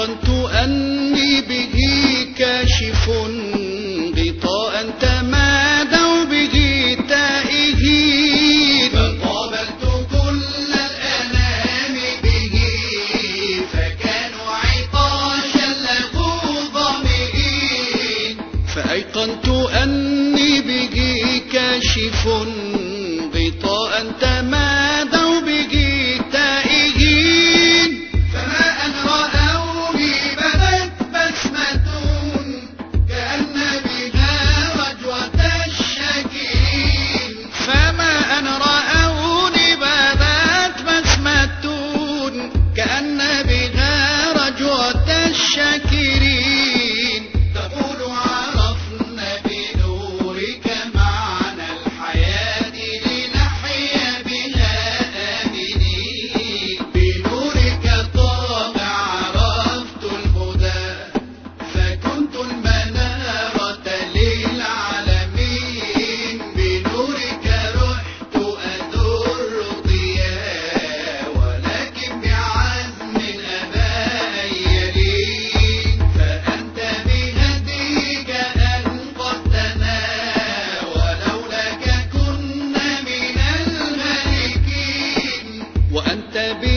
أيقنت أني به كاشف غطاء تمادوا به تائهين فقابلت كل الأنام به فكانوا عطاشا له ظمئين فأيقنت أني به كاشف أنت بي